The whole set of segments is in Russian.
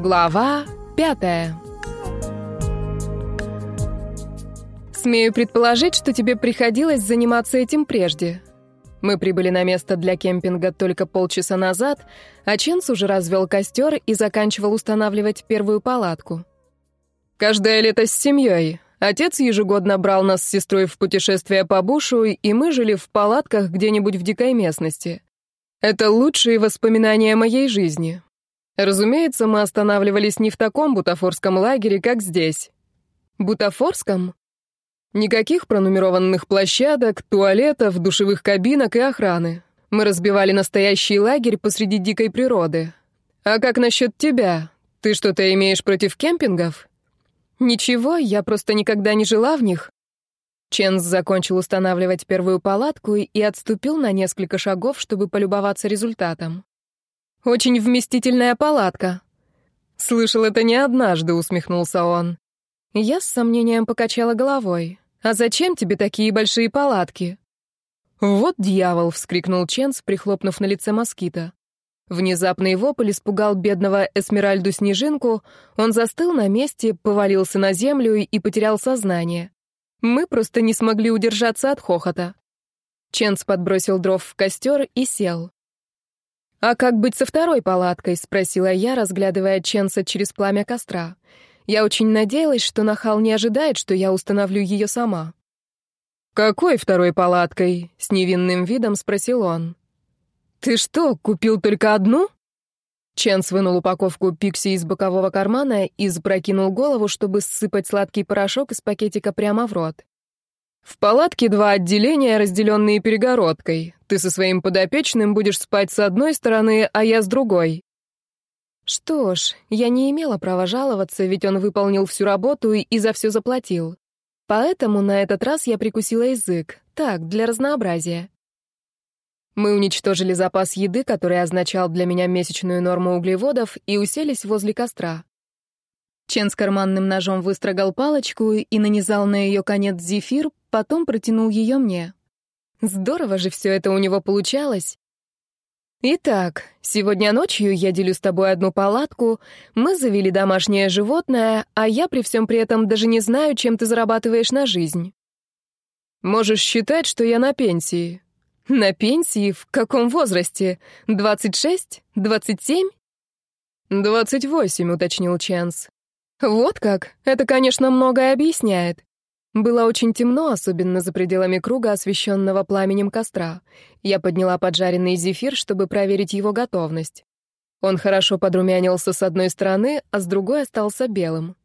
Глава 5 Смею предположить, что тебе приходилось заниматься этим прежде. Мы прибыли на место для кемпинга только полчаса назад, а Ченс уже развел костер и заканчивал устанавливать первую палатку. Каждое лето с семьей. Отец ежегодно брал нас с сестрой в путешествие по бушу, и мы жили в палатках где-нибудь в дикой местности. Это лучшие воспоминания моей жизни. Разумеется, мы останавливались не в таком бутафорском лагере, как здесь. Бутафорском? Никаких пронумерованных площадок, туалетов, душевых кабинок и охраны. Мы разбивали настоящий лагерь посреди дикой природы. А как насчет тебя? Ты что-то имеешь против кемпингов? Ничего, я просто никогда не жила в них. Ченс закончил устанавливать первую палатку и отступил на несколько шагов, чтобы полюбоваться результатом. Очень вместительная палатка». «Слышал это не однажды», — усмехнулся он. Я с сомнением покачала головой. «А зачем тебе такие большие палатки?» «Вот дьявол!» — вскрикнул Ченс, прихлопнув на лице москита. Внезапный вопль испугал бедного Эсмеральду Снежинку, он застыл на месте, повалился на землю и потерял сознание. Мы просто не смогли удержаться от хохота. Ченс подбросил дров в костер и сел. «А как быть со второй палаткой?» — спросила я, разглядывая Ченса через пламя костра. Я очень надеялась, что Нахал не ожидает, что я установлю ее сама. «Какой второй палаткой?» — с невинным видом спросил он. «Ты что, купил только одну?» Ченс вынул упаковку пикси из бокового кармана и сбракинул голову, чтобы ссыпать сладкий порошок из пакетика прямо в рот. «В палатке два отделения, разделенные перегородкой. Ты со своим подопечным будешь спать с одной стороны, а я с другой». Что ж, я не имела права жаловаться, ведь он выполнил всю работу и за все заплатил. Поэтому на этот раз я прикусила язык. Так, для разнообразия. Мы уничтожили запас еды, который означал для меня месячную норму углеводов, и уселись возле костра. Чен с карманным ножом выстрогал палочку и нанизал на ее конец зефир, потом протянул ее мне. Здорово же все это у него получалось. Итак, сегодня ночью я делю с тобой одну палатку, мы завели домашнее животное, а я при всем при этом даже не знаю, чем ты зарабатываешь на жизнь. Можешь считать, что я на пенсии. На пенсии в каком возрасте? 26? 27? 28, уточнил Ченс. Вот как? Это, конечно, многое объясняет. Было очень темно, особенно за пределами круга, освещенного пламенем костра. Я подняла поджаренный зефир, чтобы проверить его готовность. Он хорошо подрумянился с одной стороны, а с другой остался белым.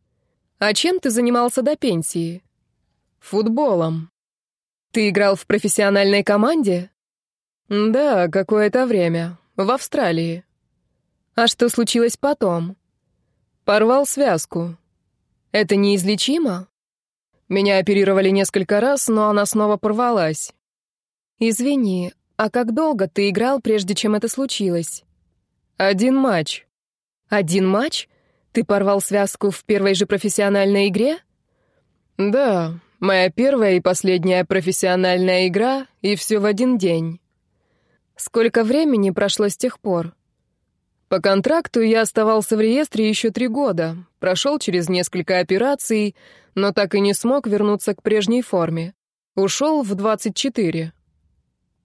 «А чем ты занимался до пенсии?» «Футболом». «Ты играл в профессиональной команде?» «Да, какое-то время. В Австралии». «А что случилось потом?» «Порвал связку». «Это неизлечимо?» Меня оперировали несколько раз, но она снова порвалась. Извини, а как долго ты играл, прежде чем это случилось? Один матч. Один матч? Ты порвал связку в первой же профессиональной игре? Да, моя первая и последняя профессиональная игра, и все в один день. Сколько времени прошло с тех пор? По контракту я оставался в реестре еще три года, прошел через несколько операций, но так и не смог вернуться к прежней форме. Ушел в 24.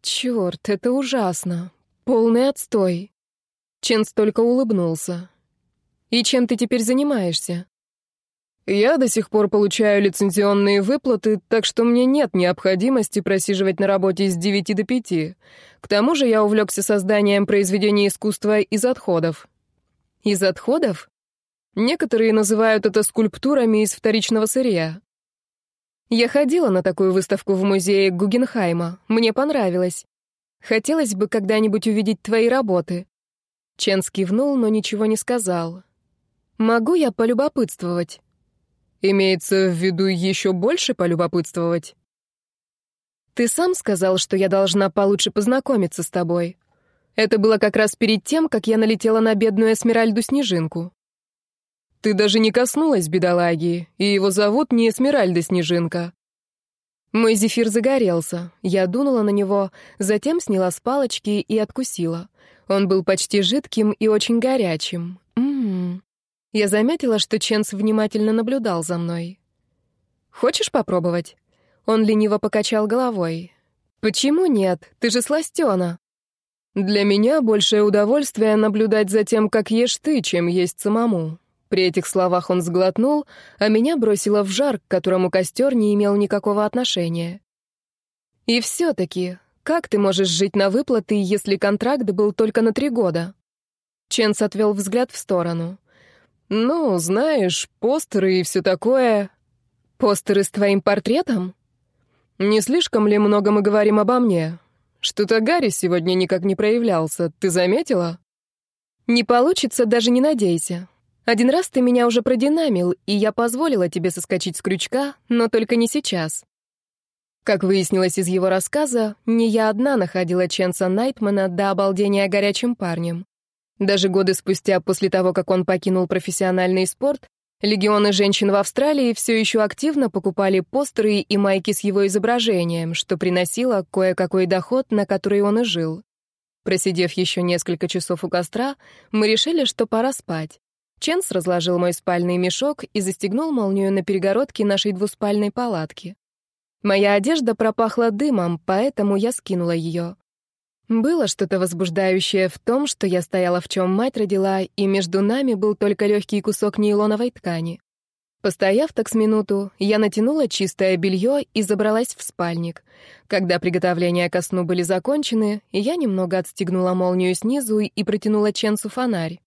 Черт, это ужасно. Полный отстой. Ченс только улыбнулся. И чем ты теперь занимаешься? Я до сих пор получаю лицензионные выплаты, так что мне нет необходимости просиживать на работе с 9 до 5. К тому же я увлекся созданием произведений искусства из отходов. Из отходов? Некоторые называют это скульптурами из вторичного сырья. Я ходила на такую выставку в музее Гугенхайма. Мне понравилось. Хотелось бы когда-нибудь увидеть твои работы. Чен скивнул, но ничего не сказал. Могу я полюбопытствовать? Имеется в виду еще больше полюбопытствовать? Ты сам сказал, что я должна получше познакомиться с тобой. Это было как раз перед тем, как я налетела на бедную Эсмеральду-снежинку. Ты даже не коснулась бедолаги, и его зовут не Эсмеральда-снежинка. Мой зефир загорелся. Я дунула на него, затем сняла с палочки и откусила. Он был почти жидким и очень горячим. М. Я заметила, что Ченс внимательно наблюдал за мной. «Хочешь попробовать?» Он лениво покачал головой. «Почему нет? Ты же сластена!» «Для меня большее удовольствие наблюдать за тем, как ешь ты, чем есть самому». При этих словах он сглотнул, а меня бросило в жар, к которому костер не имел никакого отношения. «И все-таки, как ты можешь жить на выплаты, если контракт был только на три года?» Ченс отвел взгляд в сторону. «Ну, знаешь, постеры и все такое. Постеры с твоим портретом? Не слишком ли много мы говорим обо мне? Что-то Гарри сегодня никак не проявлялся, ты заметила?» «Не получится, даже не надейся. Один раз ты меня уже продинамил, и я позволила тебе соскочить с крючка, но только не сейчас». Как выяснилось из его рассказа, не я одна находила Ченса Найтмана до обалдения горячим парнем. Даже годы спустя, после того, как он покинул профессиональный спорт, легионы женщин в Австралии все еще активно покупали постеры и майки с его изображением, что приносило кое-какой доход, на который он и жил. Просидев еще несколько часов у костра, мы решили, что пора спать. Ченс разложил мой спальный мешок и застегнул молнию на перегородке нашей двуспальной палатки. Моя одежда пропахла дымом, поэтому я скинула ее. Было что-то возбуждающее в том, что я стояла в чем мать родила, и между нами был только легкий кусок нейлоновой ткани. Постояв так с минуту, я натянула чистое белье и забралась в спальник. Когда приготовления ко сну были закончены, я немного отстегнула молнию снизу и протянула Ченсу фонарь.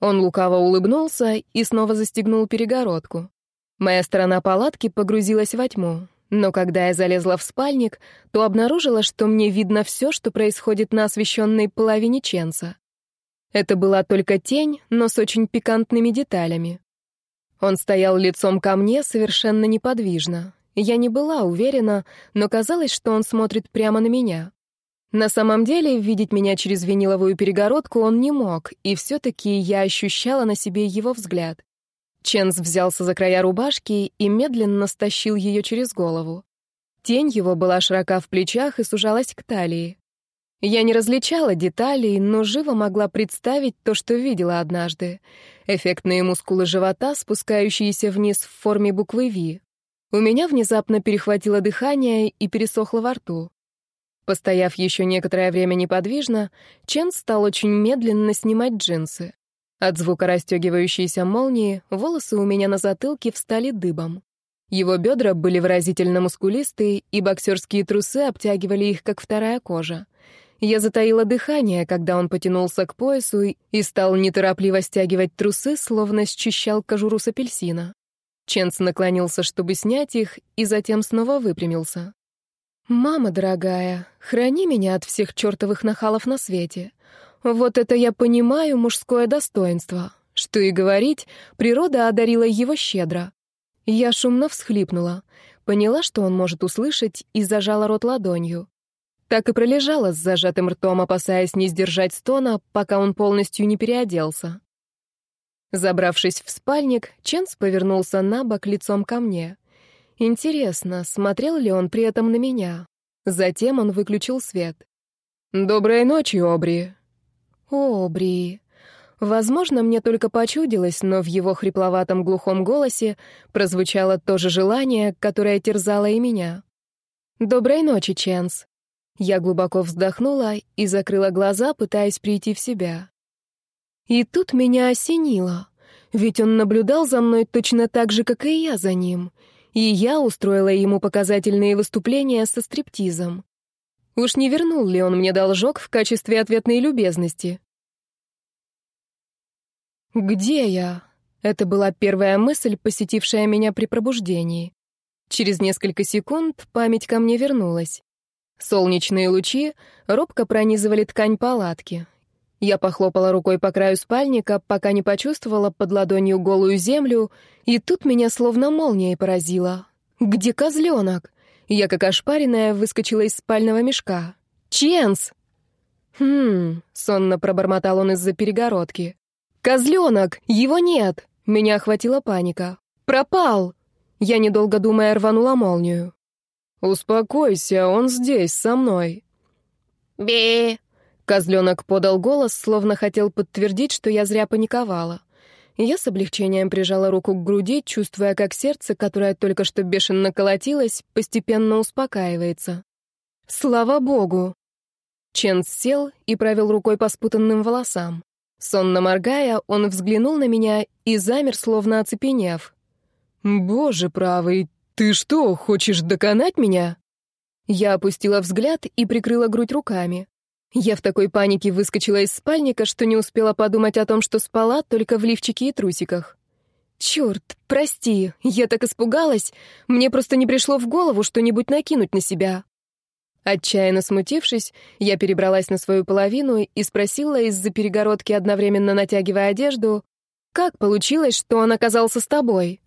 Он лукаво улыбнулся и снова застегнул перегородку. Моя сторона палатки погрузилась во тьму. Но когда я залезла в спальник, то обнаружила, что мне видно все, что происходит на освещенной половине Ченса. Это была только тень, но с очень пикантными деталями. Он стоял лицом ко мне совершенно неподвижно. Я не была уверена, но казалось, что он смотрит прямо на меня. На самом деле, видеть меня через виниловую перегородку он не мог, и все-таки я ощущала на себе его взгляд. Ченс взялся за края рубашки и медленно стащил ее через голову. Тень его была широка в плечах и сужалась к талии. Я не различала деталей, но живо могла представить то, что видела однажды. Эффектные мускулы живота, спускающиеся вниз в форме буквы «Ви». У меня внезапно перехватило дыхание и пересохло во рту. Постояв еще некоторое время неподвижно, Чен стал очень медленно снимать джинсы. От звука расстегивающейся молнии волосы у меня на затылке встали дыбом. Его бедра были выразительно мускулистые, и боксерские трусы обтягивали их, как вторая кожа. Я затаила дыхание, когда он потянулся к поясу и стал неторопливо стягивать трусы, словно счищал кожуру с апельсина. Ченс наклонился, чтобы снять их, и затем снова выпрямился. «Мама дорогая, храни меня от всех чертовых нахалов на свете. Вот это я понимаю мужское достоинство. Что и говорить, природа одарила его щедро. Я шумно всхлипнула, поняла, что он может услышать, и зажала рот ладонью. Так и пролежала с зажатым ртом, опасаясь не сдержать стона, пока он полностью не переоделся. Забравшись в спальник, Ченс повернулся на бок лицом ко мне. Интересно, смотрел ли он при этом на меня? Затем он выключил свет. «Доброй ночи, Обри. «О, Бри!» Возможно, мне только почудилось, но в его хрипловатом глухом голосе прозвучало то же желание, которое терзало и меня. «Доброй ночи, Ченс!» Я глубоко вздохнула и закрыла глаза, пытаясь прийти в себя. И тут меня осенило, ведь он наблюдал за мной точно так же, как и я за ним, и я устроила ему показательные выступления со стриптизом. Уж не вернул ли он мне должок в качестве ответной любезности? «Где я?» Это была первая мысль, посетившая меня при пробуждении. Через несколько секунд память ко мне вернулась. Солнечные лучи робко пронизывали ткань палатки. Я похлопала рукой по краю спальника, пока не почувствовала под ладонью голую землю, и тут меня словно молнией поразило. «Где козленок?» Я, как ошпаренная, выскочила из спального мешка. «Ченс!» «Хм...» — сонно пробормотал он из-за перегородки. «Козленок! Его нет!» Меня охватила паника. «Пропал!» Я, недолго думая, рванула молнию. «Успокойся, он здесь, со мной!» «Би!» Козленок подал голос, словно хотел подтвердить, что я зря паниковала. Я с облегчением прижала руку к груди, чувствуя, как сердце, которое только что бешено колотилось, постепенно успокаивается. «Слава богу!» Чен сел и провел рукой по спутанным волосам. Сонно моргая, он взглянул на меня и замер, словно оцепенев. «Боже правый, ты что, хочешь доконать меня?» Я опустила взгляд и прикрыла грудь руками. Я в такой панике выскочила из спальника, что не успела подумать о том, что спала только в лифчике и трусиках. «Черт, прости, я так испугалась, мне просто не пришло в голову что-нибудь накинуть на себя». Отчаянно смутившись, я перебралась на свою половину и спросила из-за перегородки, одновременно натягивая одежду, «Как получилось, что он оказался с тобой?»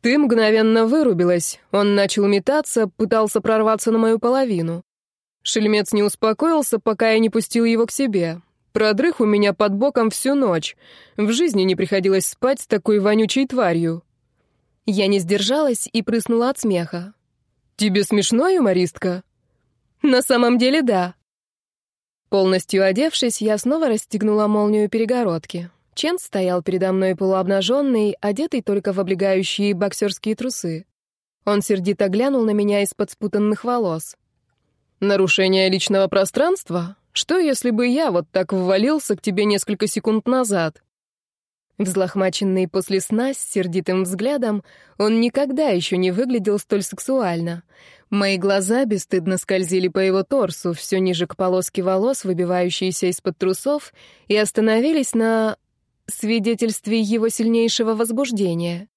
Ты мгновенно вырубилась. Он начал метаться, пытался прорваться на мою половину. Шельмец не успокоился, пока я не пустил его к себе. Продрых у меня под боком всю ночь. В жизни не приходилось спать с такой вонючей тварью. Я не сдержалась и прыснула от смеха. «Тебе смешно, юмористка?» На самом деле, да. Полностью одевшись, я снова расстегнула молнию перегородки. Чен стоял передо мной полуобнаженный, одетый только в облегающие боксерские трусы. Он сердито глянул на меня из-под спутанных волос. «Нарушение личного пространства? Что, если бы я вот так ввалился к тебе несколько секунд назад?» Взлохмаченный после сна с сердитым взглядом, он никогда еще не выглядел столь сексуально. Мои глаза бесстыдно скользили по его торсу, все ниже к полоске волос, выбивающейся из-под трусов, и остановились на свидетельстве его сильнейшего возбуждения.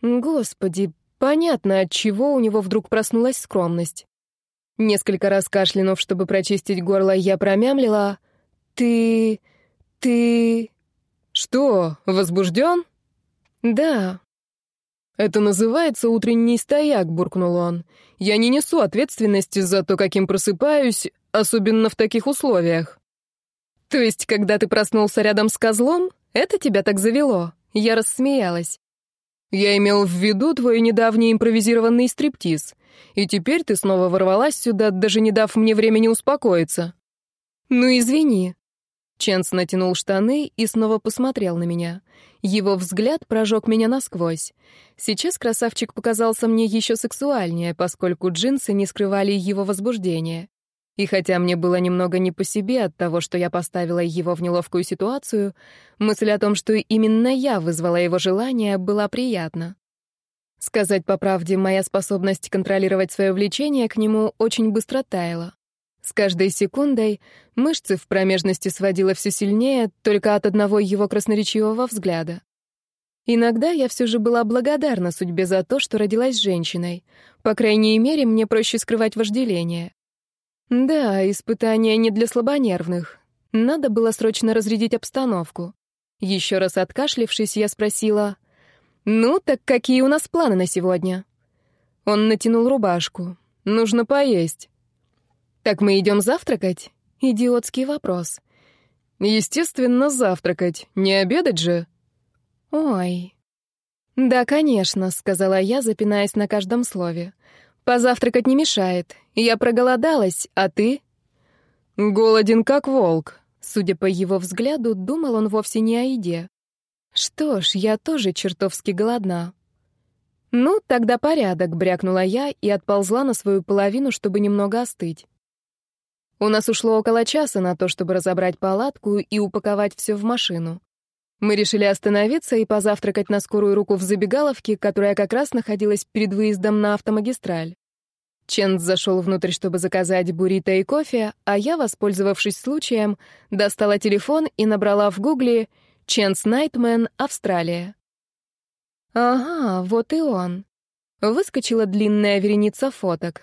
Господи, понятно, от чего у него вдруг проснулась скромность. Несколько раз кашлянув, чтобы прочистить горло, я промямлила «Ты... ты...» «Что, возбужден?» «Да». «Это называется утренний стояк», — буркнул он. «Я не несу ответственности за то, каким просыпаюсь, особенно в таких условиях». «То есть, когда ты проснулся рядом с козлом, это тебя так завело?» Я рассмеялась. «Я имел в виду твой недавний импровизированный стриптиз. И теперь ты снова ворвалась сюда, даже не дав мне времени успокоиться». «Ну, извини, Ченс натянул штаны и снова посмотрел на меня. Его взгляд прожег меня насквозь. Сейчас красавчик показался мне еще сексуальнее, поскольку джинсы не скрывали его возбуждения. И хотя мне было немного не по себе от того, что я поставила его в неловкую ситуацию, мысль о том, что именно я вызвала его желание, была приятна. Сказать по правде, моя способность контролировать свое влечение к нему очень быстро таяла. С каждой секундой мышцы в промежности сводило все сильнее только от одного его красноречивого взгляда. Иногда я все же была благодарна судьбе за то, что родилась женщиной. По крайней мере, мне проще скрывать вожделение. Да, испытание не для слабонервных. Надо было срочно разрядить обстановку. Еще раз откашлившись, я спросила, «Ну, так какие у нас планы на сегодня?» Он натянул рубашку. «Нужно поесть». «Так мы идем завтракать?» Идиотский вопрос. «Естественно, завтракать. Не обедать же». «Ой». «Да, конечно», — сказала я, запинаясь на каждом слове. «Позавтракать не мешает. Я проголодалась, а ты?» «Голоден, как волк». Судя по его взгляду, думал он вовсе не о еде. «Что ж, я тоже чертовски голодна». «Ну, тогда порядок», — брякнула я и отползла на свою половину, чтобы немного остыть. У нас ушло около часа на то, чтобы разобрать палатку и упаковать все в машину. Мы решили остановиться и позавтракать на скорую руку в забегаловке, которая как раз находилась перед выездом на автомагистраль. Чент зашел внутрь, чтобы заказать буррито и кофе, а я, воспользовавшись случаем, достала телефон и набрала в гугле «Чентс Найтмен, Австралия». Ага, вот и он. Выскочила длинная вереница фоток.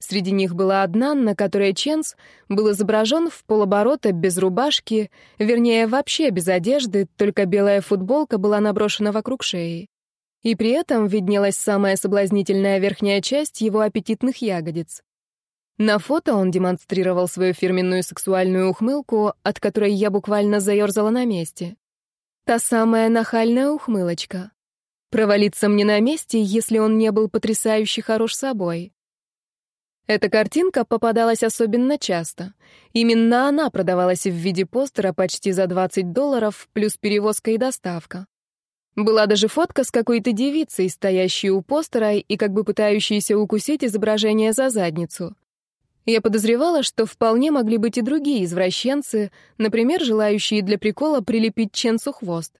Среди них была одна, на которой Ченс был изображен в полоборота без рубашки, вернее, вообще без одежды, только белая футболка была наброшена вокруг шеи. И при этом виднелась самая соблазнительная верхняя часть его аппетитных ягодиц. На фото он демонстрировал свою фирменную сексуальную ухмылку, от которой я буквально заерзала на месте. Та самая нахальная ухмылочка. Провалиться мне на месте, если он не был потрясающе хорош собой. Эта картинка попадалась особенно часто. Именно она продавалась в виде постера почти за 20 долларов, плюс перевозка и доставка. Была даже фотка с какой-то девицей, стоящей у постера и как бы пытающейся укусить изображение за задницу. Я подозревала, что вполне могли быть и другие извращенцы, например, желающие для прикола прилепить Ченсу хвост.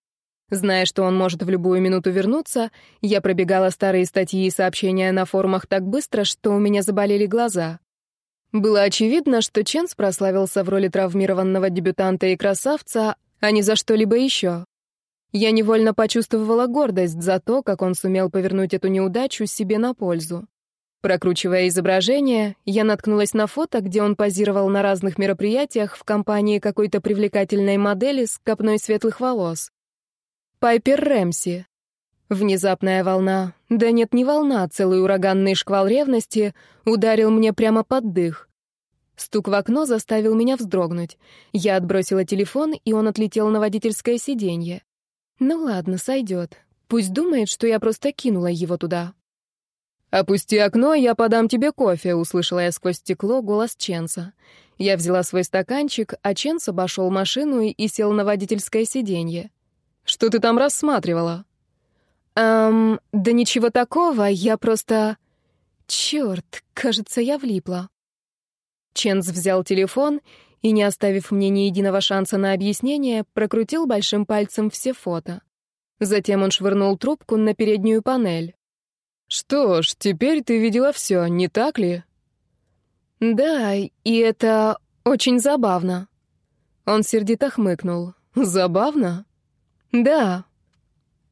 Зная, что он может в любую минуту вернуться, я пробегала старые статьи и сообщения на форумах так быстро, что у меня заболели глаза. Было очевидно, что Ченс прославился в роли травмированного дебютанта и красавца, а не за что-либо еще. Я невольно почувствовала гордость за то, как он сумел повернуть эту неудачу себе на пользу. Прокручивая изображение, я наткнулась на фото, где он позировал на разных мероприятиях в компании какой-то привлекательной модели с копной светлых волос. Пайпер Рэмси. Внезапная волна, да нет, не волна, целый ураганный шквал ревности ударил мне прямо под дых. Стук в окно заставил меня вздрогнуть. Я отбросила телефон, и он отлетел на водительское сиденье. Ну ладно, сойдет. Пусть думает, что я просто кинула его туда. «Опусти окно, я подам тебе кофе», — услышала я сквозь стекло голос Ченса. Я взяла свой стаканчик, а Ченс обошел машину и сел на водительское сиденье. Что ты там рассматривала?» «Эм, да ничего такого, я просто...» «Черт, кажется, я влипла». Ченс взял телефон и, не оставив мне ни единого шанса на объяснение, прокрутил большим пальцем все фото. Затем он швырнул трубку на переднюю панель. «Что ж, теперь ты видела все, не так ли?» «Да, и это очень забавно». Он сердито хмыкнул. «Забавно? «Да».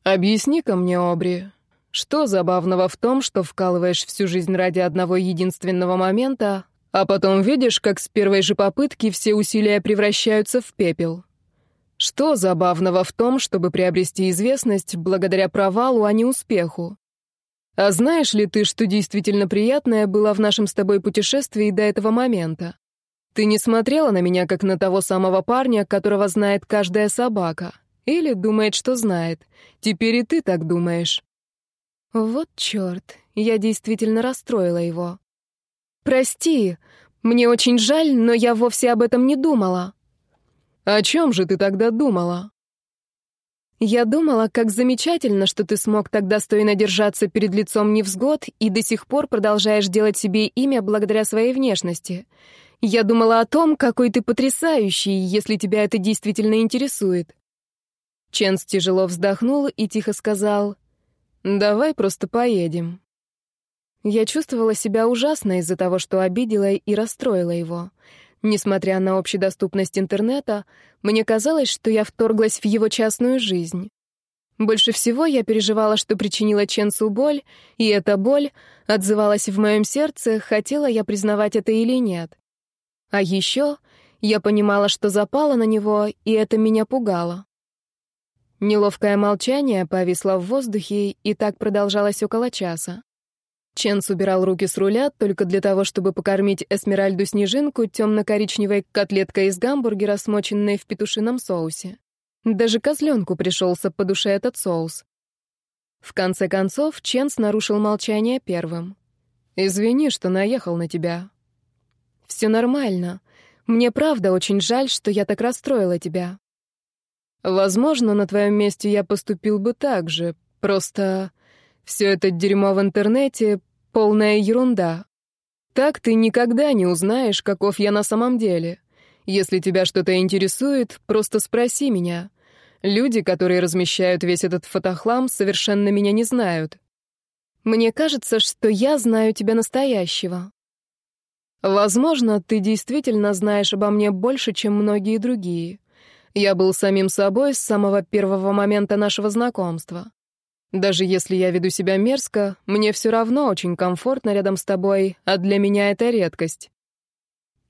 «Объясни ко мне, Обри, что забавного в том, что вкалываешь всю жизнь ради одного единственного момента, а потом видишь, как с первой же попытки все усилия превращаются в пепел? Что забавного в том, чтобы приобрести известность благодаря провалу, а не успеху? А знаешь ли ты, что действительно приятное было в нашем с тобой путешествии до этого момента? Ты не смотрела на меня, как на того самого парня, которого знает каждая собака». Или думает, что знает. Теперь и ты так думаешь». Вот черт, я действительно расстроила его. «Прости, мне очень жаль, но я вовсе об этом не думала». «О чем же ты тогда думала?» «Я думала, как замечательно, что ты смог так достойно держаться перед лицом невзгод и до сих пор продолжаешь делать себе имя благодаря своей внешности. Я думала о том, какой ты потрясающий, если тебя это действительно интересует. Ченс тяжело вздохнул и тихо сказал, «Давай просто поедем». Я чувствовала себя ужасно из-за того, что обидела и расстроила его. Несмотря на общедоступность интернета, мне казалось, что я вторглась в его частную жизнь. Больше всего я переживала, что причинила Ченсу боль, и эта боль отзывалась в моем сердце, хотела я признавать это или нет. А еще я понимала, что запала на него, и это меня пугало. Неловкое молчание повисло в воздухе, и так продолжалось около часа. Ченс убирал руки с руля только для того, чтобы покормить Эсмеральду-снежинку темно-коричневой котлеткой из гамбургера, смоченной в петушином соусе. Даже козленку пришелся по душе этот соус. В конце концов, Ченс нарушил молчание первым. «Извини, что наехал на тебя». «Все нормально. Мне правда очень жаль, что я так расстроила тебя. Возможно, на твоем месте я поступил бы так же. Просто все это дерьмо в интернете — полная ерунда. Так ты никогда не узнаешь, каков я на самом деле. Если тебя что-то интересует, просто спроси меня. Люди, которые размещают весь этот фотохлам, совершенно меня не знают. Мне кажется, что я знаю тебя настоящего. Возможно, ты действительно знаешь обо мне больше, чем многие другие. Я был самим собой с самого первого момента нашего знакомства. Даже если я веду себя мерзко, мне все равно очень комфортно рядом с тобой, а для меня это редкость.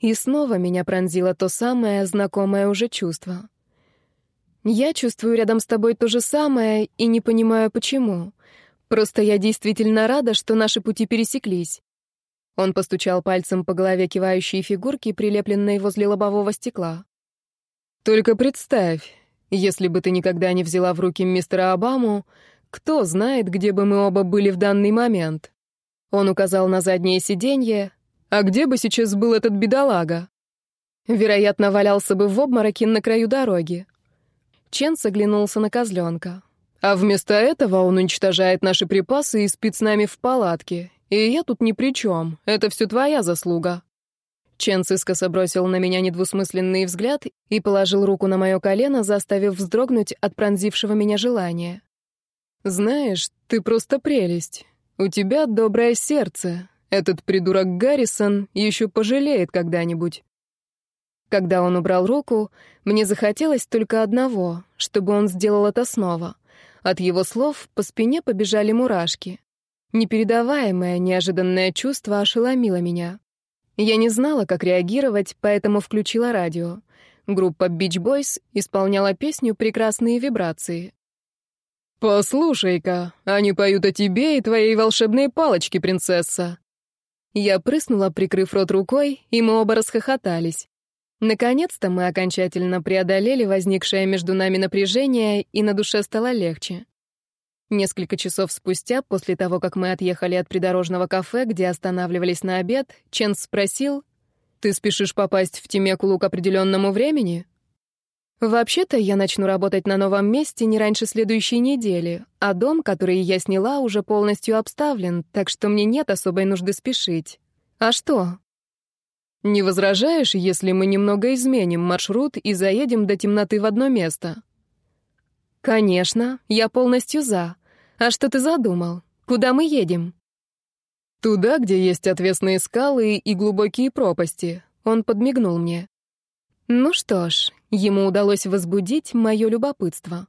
И снова меня пронзило то самое знакомое уже чувство. Я чувствую рядом с тобой то же самое и не понимаю, почему. Просто я действительно рада, что наши пути пересеклись. Он постучал пальцем по голове кивающей фигурки, прилепленной возле лобового стекла. Только представь, если бы ты никогда не взяла в руки мистера Обаму, кто знает, где бы мы оба были в данный момент. Он указал на заднее сиденье. А где бы сейчас был этот бедолага? Вероятно, валялся бы в обмороке на краю дороги. Чен соглянулся на козленка. А вместо этого он уничтожает наши припасы и спит с нами в палатке. И я тут ни при чем. Это все твоя заслуга. Чен искоса бросил на меня недвусмысленный взгляд и положил руку на мое колено, заставив вздрогнуть от пронзившего меня желания. «Знаешь, ты просто прелесть. У тебя доброе сердце. Этот придурок Гаррисон еще пожалеет когда-нибудь». Когда он убрал руку, мне захотелось только одного, чтобы он сделал это снова. От его слов по спине побежали мурашки. Непередаваемое неожиданное чувство ошеломило меня. Я не знала, как реагировать, поэтому включила радио. Группа Beach Boys исполняла песню «Прекрасные вибрации». «Послушай-ка, они поют о тебе и твоей волшебной палочке, принцесса!» Я прыснула, прикрыв рот рукой, и мы оба расхохотались. Наконец-то мы окончательно преодолели возникшее между нами напряжение, и на душе стало легче. Несколько часов спустя, после того, как мы отъехали от придорожного кафе, где останавливались на обед, Ченс спросил, «Ты спешишь попасть в Тимекулу к определенному времени?» «Вообще-то я начну работать на новом месте не раньше следующей недели, а дом, который я сняла, уже полностью обставлен, так что мне нет особой нужды спешить. А что?» «Не возражаешь, если мы немного изменим маршрут и заедем до темноты в одно место?» «Конечно, я полностью за. А что ты задумал? Куда мы едем?» «Туда, где есть отвесные скалы и глубокие пропасти», — он подмигнул мне. Ну что ж, ему удалось возбудить мое любопытство.